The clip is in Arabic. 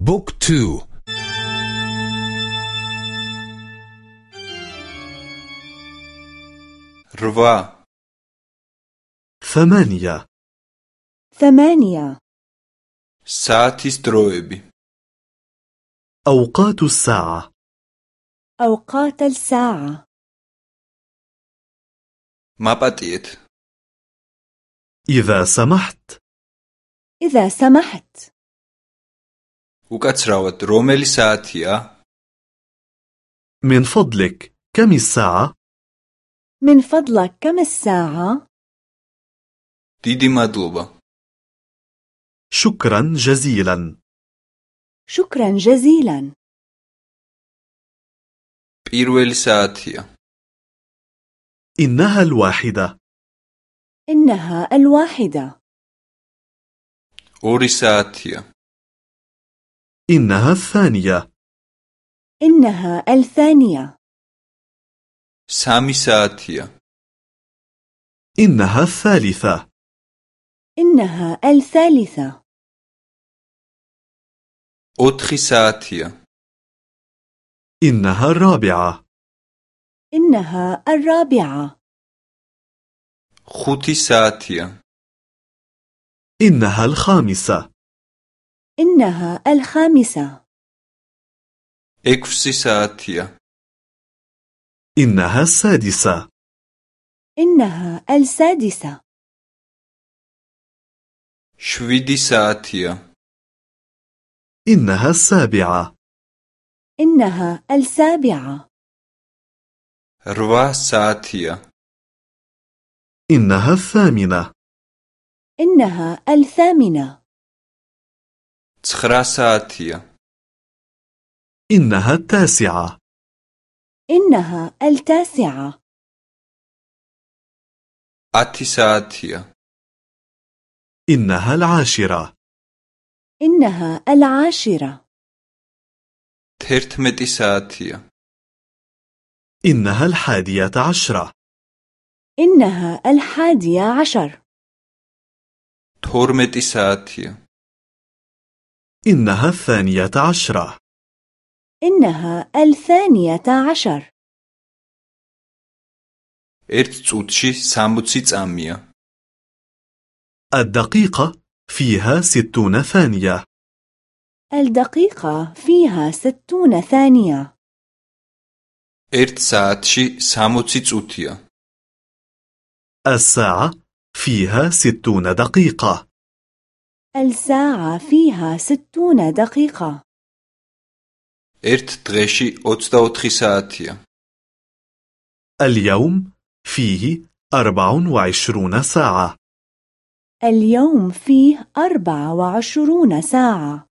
book two რვა ثمانية. ثمانية. საათის დროები أوقات الساعة. أوقات الساعة. მაპატიეთ إذا سمحت. إذا سمحت. უკაცრავად რომელი საათია? من فضلك كم الساعة؟ من فضلك كم الساعة؟ დიდი მადლობა. شكرا جزيلا شكرا جزيلا პირველი საათია. إنها الواحدة إنها الواحدة ორი საათია. إنها الثانية. إنها الثانية. سامي ساتية إنها الثالثة. إنها الثالثة. أتخي ساتية إنها الرابعة. إنها الرابعة. خوتي ساتية إنها الخامسة. إنها الخامسة ექვსი საათია. إنها السادسة إنها السادسة შვიდი საათია. إنها السابعة إنها السابعة რვა საათია. إنها الثامنة إنها الثامنة ცხრა საათია. إنها التاسعة إنها التاسعة ათი საათია. إنها العاشرة إنها العاشرة თერთმეტი საათია. إنها الحادية عشرة إنها الحادية عشر თორმეტი საათია. إنها الثانية عشرة إنها الثانية عشر ერთ წუთში 60 წამია. الدقيقة فيها ستون ثانية الدقيقة فيها ستون ثانية ერთ საათში 60 წუთია. الساعة فيها ستون دقيقة الساعة فيها ستون دقيقة ერთ დღეში 24 საათია. اليوم فيه أربع وعشرون ساعة اليوم فيه أربع وعشرون ساعة